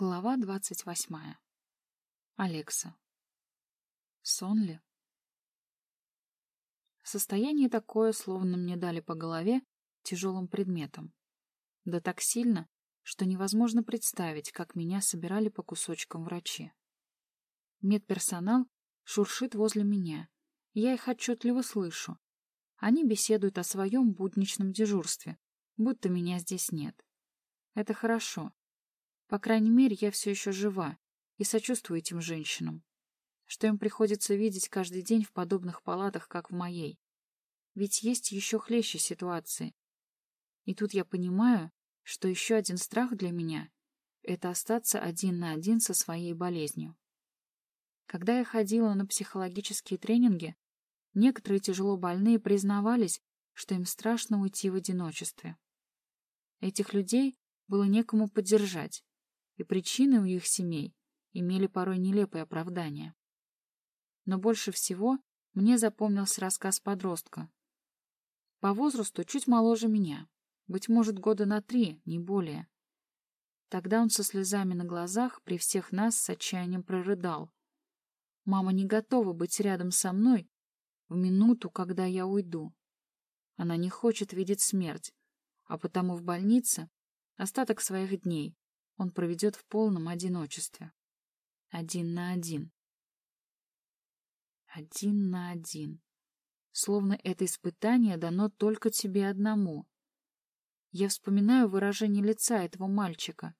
Глава двадцать восьмая. Алекса. Сон ли? Состояние такое, словно мне дали по голове тяжелым предметом. Да так сильно, что невозможно представить, как меня собирали по кусочкам врачи. Медперсонал шуршит возле меня. Я их отчетливо слышу. Они беседуют о своем будничном дежурстве, будто меня здесь нет. Это хорошо. По крайней мере, я все еще жива и сочувствую этим женщинам, что им приходится видеть каждый день в подобных палатах, как в моей. Ведь есть еще хлеще ситуации. И тут я понимаю, что еще один страх для меня — это остаться один на один со своей болезнью. Когда я ходила на психологические тренинги, некоторые тяжело больные признавались, что им страшно уйти в одиночестве. Этих людей было некому поддержать, и причины у их семей имели порой нелепые оправдания. Но больше всего мне запомнился рассказ подростка. По возрасту чуть моложе меня, быть может, года на три, не более. Тогда он со слезами на глазах при всех нас с отчаянием прорыдал. Мама не готова быть рядом со мной в минуту, когда я уйду. Она не хочет видеть смерть, а потому в больнице остаток своих дней он проведет в полном одиночестве. Один на один. Один на один. Словно это испытание дано только тебе одному. Я вспоминаю выражение лица этого мальчика.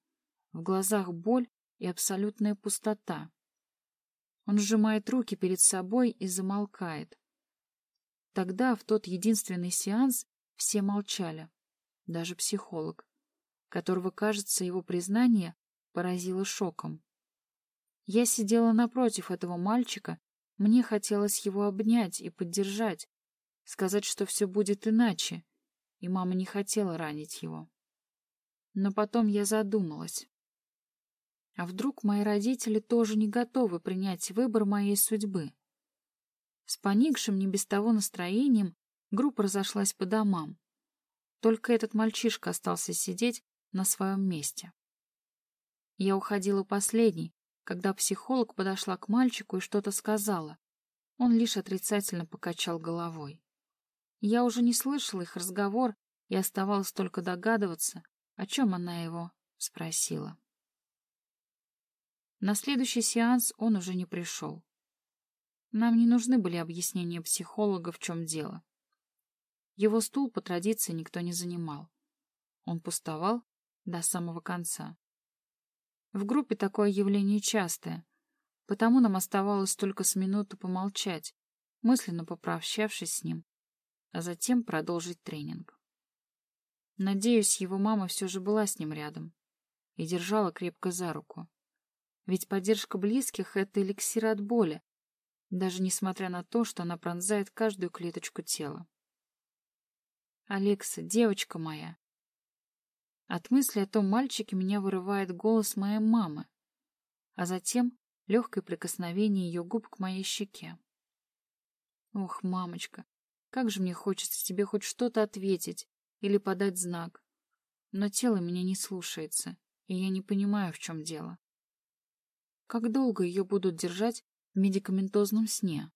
В глазах боль и абсолютная пустота. Он сжимает руки перед собой и замолкает. Тогда, в тот единственный сеанс, все молчали, даже психолог которого, кажется, его признание поразило шоком. Я сидела напротив этого мальчика, мне хотелось его обнять и поддержать, сказать, что все будет иначе, и мама не хотела ранить его. Но потом я задумалась. А вдруг мои родители тоже не готовы принять выбор моей судьбы? С поникшим не без того настроением группа разошлась по домам. Только этот мальчишка остался сидеть на своем месте. Я уходила последней, когда психолог подошла к мальчику и что-то сказала. Он лишь отрицательно покачал головой. Я уже не слышала их разговор и оставалось только догадываться, о чем она его спросила. На следующий сеанс он уже не пришел. Нам не нужны были объяснения психолога, в чем дело. Его стул по традиции никто не занимал. Он пустовал, до самого конца. В группе такое явление частое, потому нам оставалось только с минуту помолчать, мысленно попрощавшись с ним, а затем продолжить тренинг. Надеюсь, его мама все же была с ним рядом и держала крепко за руку. Ведь поддержка близких — это эликсир от боли, даже несмотря на то, что она пронзает каждую клеточку тела. «Алекса, девочка моя!» От мысли о том мальчике меня вырывает голос моей мамы, а затем легкое прикосновение ее губ к моей щеке. Ох, мамочка, как же мне хочется тебе хоть что-то ответить или подать знак. Но тело меня не слушается, и я не понимаю, в чем дело. Как долго ее будут держать в медикаментозном сне?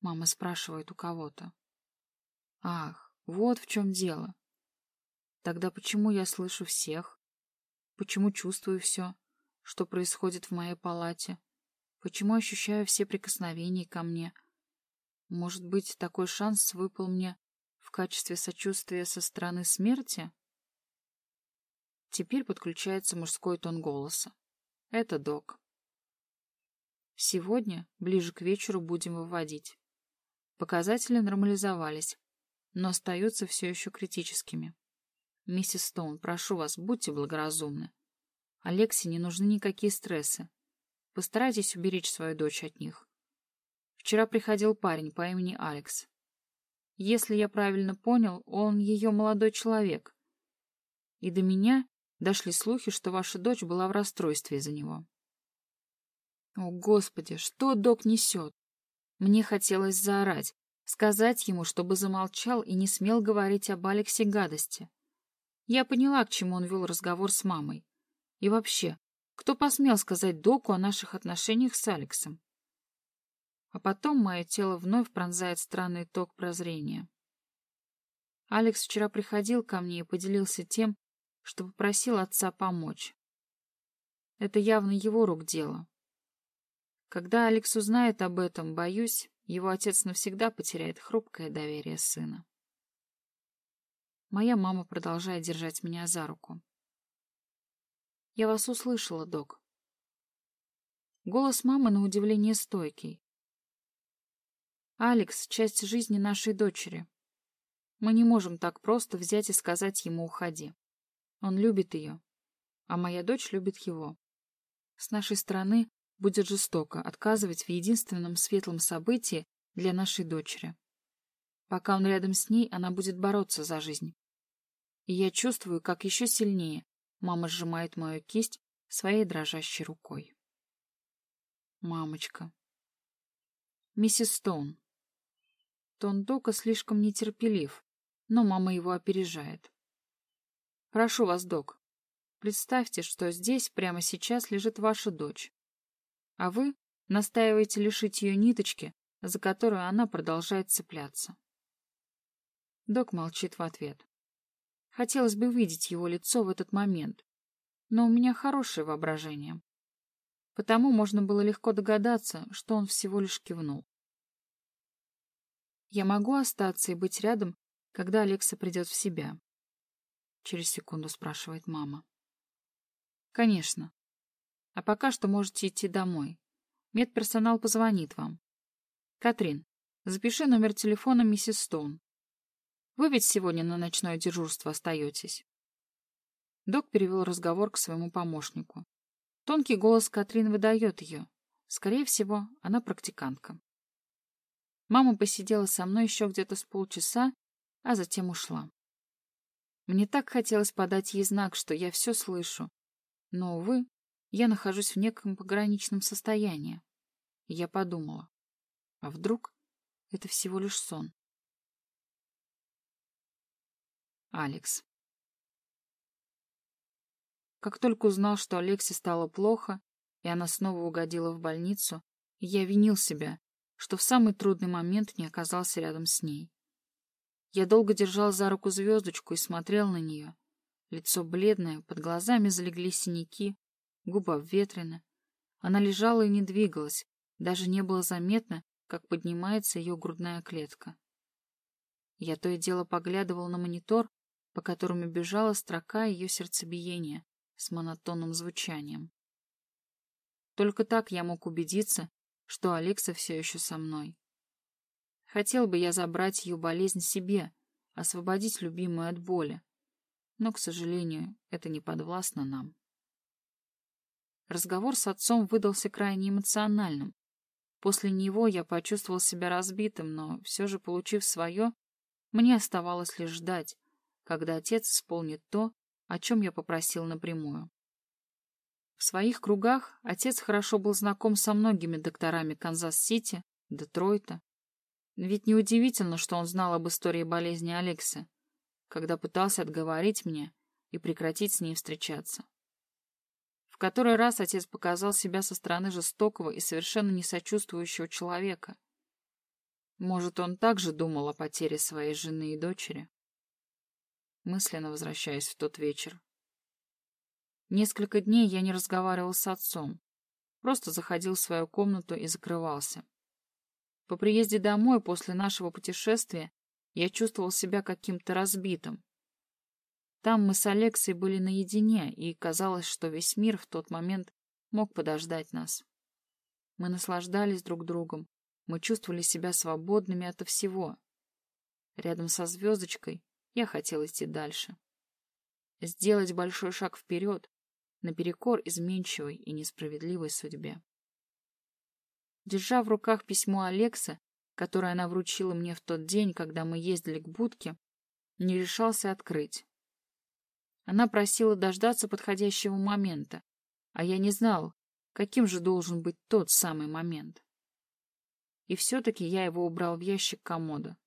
Мама спрашивает у кого-то. Ах, вот в чем дело. Тогда почему я слышу всех? Почему чувствую все, что происходит в моей палате? Почему ощущаю все прикосновения ко мне? Может быть, такой шанс выпал мне в качестве сочувствия со стороны смерти? Теперь подключается мужской тон голоса. Это док. Сегодня, ближе к вечеру, будем выводить. Показатели нормализовались, но остаются все еще критическими. Миссис Стоун, прошу вас, будьте благоразумны. Алексе не нужны никакие стрессы. Постарайтесь уберечь свою дочь от них. Вчера приходил парень по имени Алекс. Если я правильно понял, он ее молодой человек. И до меня дошли слухи, что ваша дочь была в расстройстве из-за него. О, Господи, что док несет? Мне хотелось заорать, сказать ему, чтобы замолчал и не смел говорить об Алексе гадости. Я поняла, к чему он вел разговор с мамой. И вообще, Кто посмел сказать доку о наших отношениях с Алексом? А потом мое тело вновь пронзает странный ток прозрения. Алекс вчера приходил ко мне и поделился тем, что попросил отца помочь. Это явно его рук дело. Когда Алекс узнает об этом, боюсь, его отец навсегда потеряет хрупкое доверие сына. Моя мама продолжает держать меня за руку. «Я вас услышала, док». Голос мамы на удивление стойкий. «Алекс — часть жизни нашей дочери. Мы не можем так просто взять и сказать ему «уходи». Он любит ее, а моя дочь любит его. С нашей стороны будет жестоко отказывать в единственном светлом событии для нашей дочери. Пока он рядом с ней, она будет бороться за жизнь. И я чувствую, как еще сильнее мама сжимает мою кисть своей дрожащей рукой. Мамочка. Миссис Стоун. Тон Дока слишком нетерпелив, но мама его опережает. Прошу вас, док, представьте, что здесь прямо сейчас лежит ваша дочь. А вы настаиваете лишить ее ниточки, за которую она продолжает цепляться. Док молчит в ответ. Хотелось бы видеть его лицо в этот момент, но у меня хорошее воображение. Потому можно было легко догадаться, что он всего лишь кивнул. Я могу остаться и быть рядом, когда Алекса придет в себя. Через секунду спрашивает мама. Конечно. А пока что можете идти домой. Медперсонал позвонит вам. Катрин, запиши номер телефона миссис Стоун. Вы ведь сегодня на ночное дежурство остаетесь. Док перевел разговор к своему помощнику. Тонкий голос Катрин выдает ее. Скорее всего, она практикантка. Мама посидела со мной еще где-то с полчаса, а затем ушла. Мне так хотелось подать ей знак, что я все слышу. Но, увы, я нахожусь в неком пограничном состоянии. Я подумала, а вдруг это всего лишь сон? Алекс. Как только узнал, что Алексе стало плохо, и она снова угодила в больницу, я винил себя, что в самый трудный момент не оказался рядом с ней. Я долго держал за руку звездочку и смотрел на нее. Лицо бледное, под глазами залегли синяки, губы обветрены. Она лежала и не двигалась, даже не было заметно, как поднимается ее грудная клетка. Я то и дело поглядывал на монитор, по которому бежала строка ее сердцебиения с монотонным звучанием. Только так я мог убедиться, что Алекса все еще со мной. Хотел бы я забрать ее болезнь себе, освободить любимую от боли. Но, к сожалению, это не подвластно нам. Разговор с отцом выдался крайне эмоциональным. После него я почувствовал себя разбитым, но все же, получив свое, мне оставалось лишь ждать, когда отец исполнит то, о чем я попросил напрямую. В своих кругах отец хорошо был знаком со многими докторами Канзас-Сити, Детройта, ведь неудивительно, что он знал об истории болезни Алекса, когда пытался отговорить меня и прекратить с ней встречаться. В который раз отец показал себя со стороны жестокого и совершенно несочувствующего человека. Может, он также думал о потере своей жены и дочери? Мысленно возвращаясь в тот вечер. Несколько дней я не разговаривал с отцом, просто заходил в свою комнату и закрывался. По приезде домой после нашего путешествия я чувствовал себя каким-то разбитым. Там мы с Алексой были наедине, и казалось, что весь мир в тот момент мог подождать нас. Мы наслаждались друг другом, мы чувствовали себя свободными ото всего. Рядом со звездочкой я хотел идти дальше. Сделать большой шаг вперед, наперекор изменчивой и несправедливой судьбе. Держа в руках письмо Алекса, которое она вручила мне в тот день, когда мы ездили к будке, не решался открыть. Она просила дождаться подходящего момента, а я не знал, каким же должен быть тот самый момент. И все-таки я его убрал в ящик комода,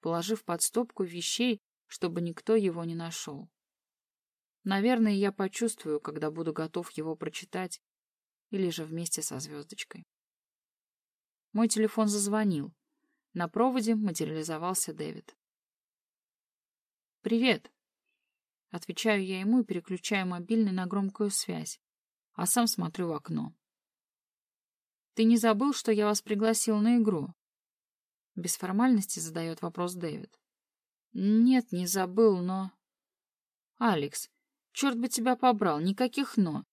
положив под стопку вещей, чтобы никто его не нашел. Наверное, я почувствую, когда буду готов его прочитать, или же вместе со звездочкой. Мой телефон зазвонил. На проводе материализовался Дэвид. «Привет!» Отвечаю я ему и переключаю мобильный на громкую связь, а сам смотрю в окно. «Ты не забыл, что я вас пригласил на игру?» Без формальности задает вопрос Дэвид. «Нет, не забыл, но...» «Алекс, черт бы тебя побрал, никаких «но».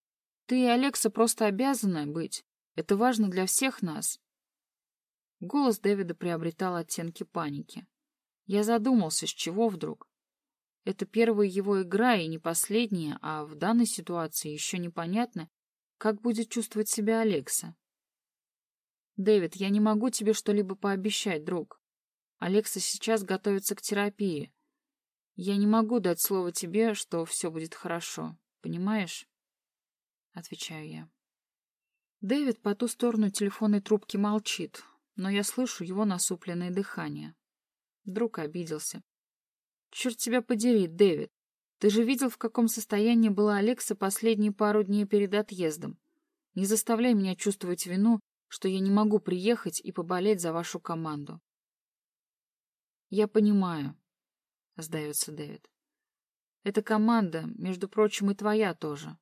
Ты и Алекса просто обязаны быть. Это важно для всех нас». Голос Дэвида приобретал оттенки паники. Я задумался, с чего вдруг. Это первая его игра и не последняя, а в данной ситуации еще непонятно, как будет чувствовать себя Алекса. «Дэвид, я не могу тебе что-либо пообещать, друг. Алекса сейчас готовится к терапии. Я не могу дать слово тебе, что все будет хорошо. Понимаешь?» Отвечаю я. Дэвид по ту сторону телефонной трубки молчит, но я слышу его насупленное дыхание. Друг обиделся. Черт тебя подери, Дэвид. Ты же видел, в каком состоянии была Алекса последние пару дней перед отъездом. Не заставляй меня чувствовать вину, что я не могу приехать и поболеть за вашу команду. Я понимаю, — сдается Дэвид. Эта команда, между прочим, и твоя тоже.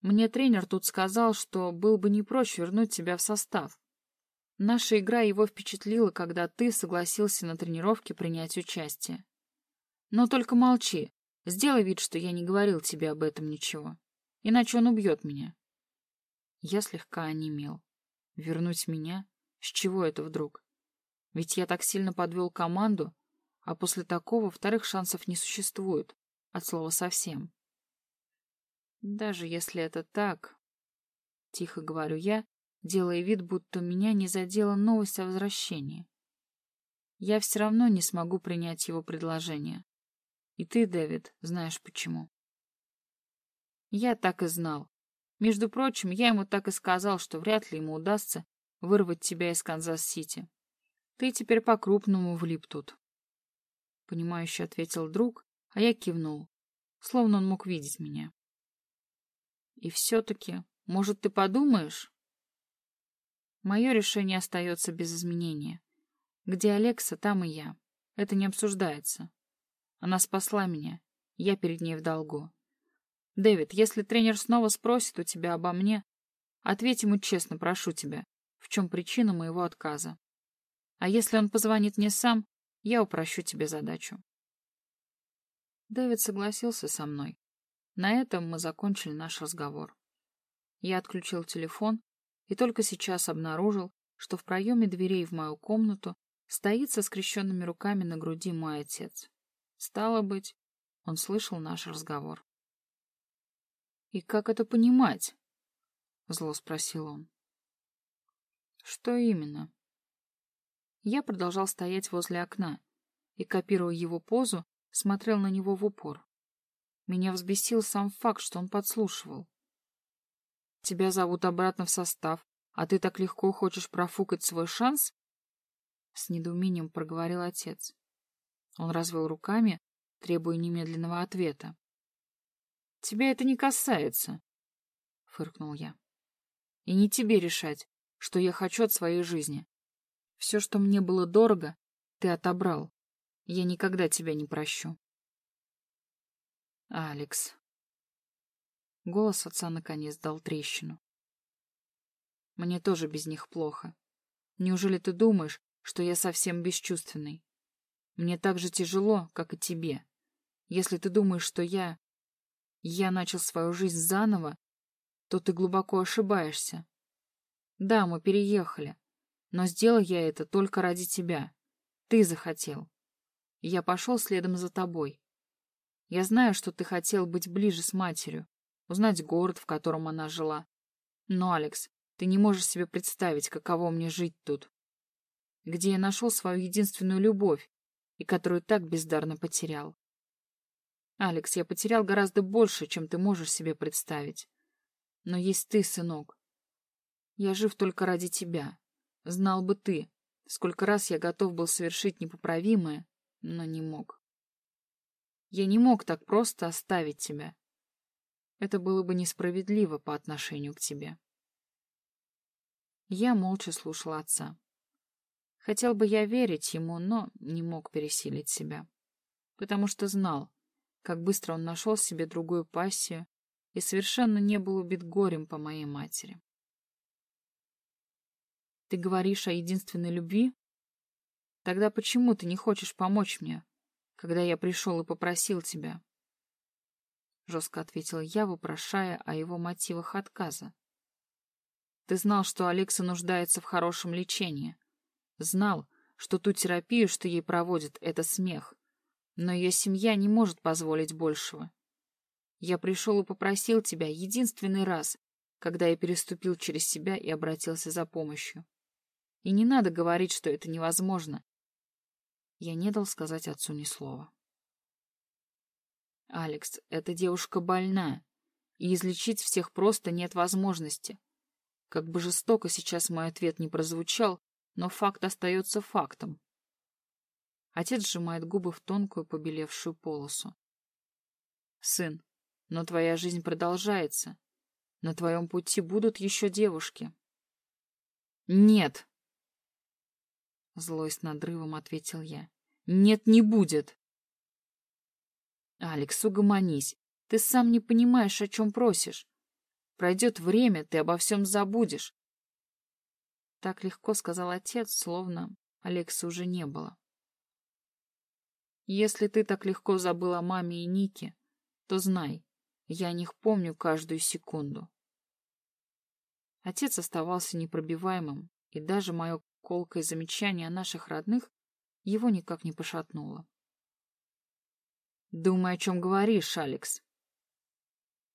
Мне тренер тут сказал, что был бы не прочь вернуть тебя в состав. Наша игра его впечатлила, когда ты согласился на тренировке принять участие. Но только молчи. Сделай вид, что я не говорил тебе об этом ничего. Иначе он убьет меня. Я слегка онемел. Вернуть меня? С чего это вдруг? Ведь я так сильно подвел команду, а после такого вторых шансов не существует. От слова совсем. Даже если это так, тихо говорю я, делая вид, будто меня не задела новость о возвращении. Я все равно не смогу принять его предложение. И ты, Дэвид, знаешь почему. Я так и знал. Между прочим, я ему так и сказал, что вряд ли ему удастся вырвать тебя из Канзас-Сити. Ты теперь по-крупному влип тут. Понимающе ответил друг, а я кивнул, словно он мог видеть меня. И все-таки, может, ты подумаешь? Мое решение остается без изменения. Где Алекса, там и я. Это не обсуждается. Она спасла меня. Я перед ней в долгу. Дэвид, если тренер снова спросит у тебя обо мне, ответь ему честно, прошу тебя, в чем причина моего отказа. А если он позвонит мне сам, я упрощу тебе задачу. Дэвид согласился со мной. На этом мы закончили наш разговор. Я отключил телефон и только сейчас обнаружил, что в проеме дверей в мою комнату стоит со скрещенными руками на груди мой отец. Стало быть, он слышал наш разговор. «И как это понимать?» — зло спросил он. «Что именно?» Я продолжал стоять возле окна и, копируя его позу, смотрел на него в упор. Меня взбесил сам факт, что он подслушивал. «Тебя зовут обратно в состав, а ты так легко хочешь профукать свой шанс?» С недоумением проговорил отец. Он развел руками, требуя немедленного ответа. «Тебя это не касается», — фыркнул я. «И не тебе решать, что я хочу от своей жизни. Все, что мне было дорого, ты отобрал. Я никогда тебя не прощу». «Алекс». Голос отца наконец дал трещину. «Мне тоже без них плохо. Неужели ты думаешь, что я совсем бесчувственный? Мне так же тяжело, как и тебе. Если ты думаешь, что я... Я начал свою жизнь заново, то ты глубоко ошибаешься. Да, мы переехали, но сделал я это только ради тебя. Ты захотел. я пошел следом за тобой. Я знаю, что ты хотел быть ближе с матерью, узнать город, в котором она жила. Но, Алекс, ты не можешь себе представить, каково мне жить тут. Где я нашел свою единственную любовь, и которую так бездарно потерял. Алекс, я потерял гораздо больше, чем ты можешь себе представить. Но есть ты, сынок. Я жив только ради тебя. Знал бы ты, сколько раз я готов был совершить непоправимое, но не мог. Я не мог так просто оставить тебя. Это было бы несправедливо по отношению к тебе. Я молча слушала отца. Хотел бы я верить ему, но не мог пересилить себя. Потому что знал, как быстро он нашел себе другую пассию и совершенно не был убит горем по моей матери. Ты говоришь о единственной любви? Тогда почему ты не хочешь помочь мне, когда я пришел и попросил тебя? Жестко ответила я, вопрошая о его мотивах отказа. Ты знал, что Алекса нуждается в хорошем лечении. Знал, что ту терапию, что ей проводят, — это смех. Но ее семья не может позволить большего. Я пришел и попросил тебя единственный раз, когда я переступил через себя и обратился за помощью. И не надо говорить, что это невозможно. Я не дал сказать отцу ни слова. Алекс, эта девушка больна, и излечить всех просто нет возможности. Как бы жестоко сейчас мой ответ не прозвучал, но факт остается фактом. Отец сжимает губы в тонкую побелевшую полосу. Сын, но твоя жизнь продолжается. На твоем пути будут еще девушки. Нет! Злой с надрывом ответил я. Нет, не будет. Алекс, угомонись. Ты сам не понимаешь, о чем просишь. Пройдет время, ты обо всем забудешь. Так легко сказал отец, словно Алекса уже не было. Если ты так легко забыл о маме и Нике, то знай, я о них помню каждую секунду. Отец оставался непробиваемым, и даже мое колкое замечание о наших родных его никак не пошатнуло. «Думай, о чем говоришь, Алекс!»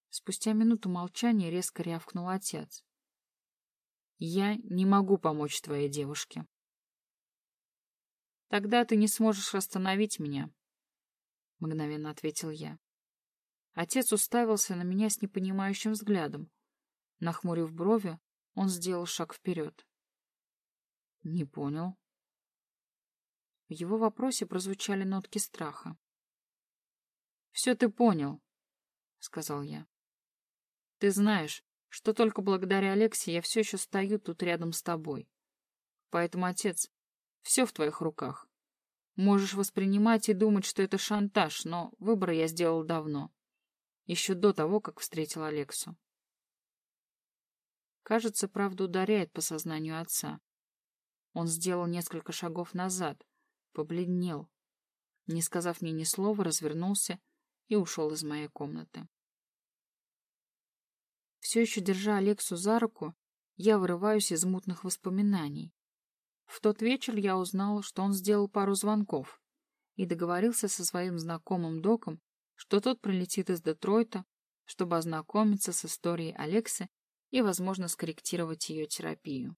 Спустя минуту молчания резко рявкнул отец. «Я не могу помочь твоей девушке». «Тогда ты не сможешь остановить меня», — мгновенно ответил я. Отец уставился на меня с непонимающим взглядом. Нахмурив брови, он сделал шаг вперед. «Не понял». В его вопросе прозвучали нотки страха. «Все ты понял», — сказал я. «Ты знаешь, что только благодаря Алексе я все еще стою тут рядом с тобой. Поэтому, отец, все в твоих руках. Можешь воспринимать и думать, что это шантаж, но выбор я сделал давно. Еще до того, как встретил Алексу. Кажется, правда ударяет по сознанию отца. Он сделал несколько шагов назад, побледнел. Не сказав мне ни слова, развернулся и ушел из моей комнаты. Все еще держа Алексу за руку, я вырываюсь из мутных воспоминаний. В тот вечер я узнала, что он сделал пару звонков и договорился со своим знакомым доком, что тот прилетит из Детройта, чтобы ознакомиться с историей Алексы и, возможно, скорректировать ее терапию.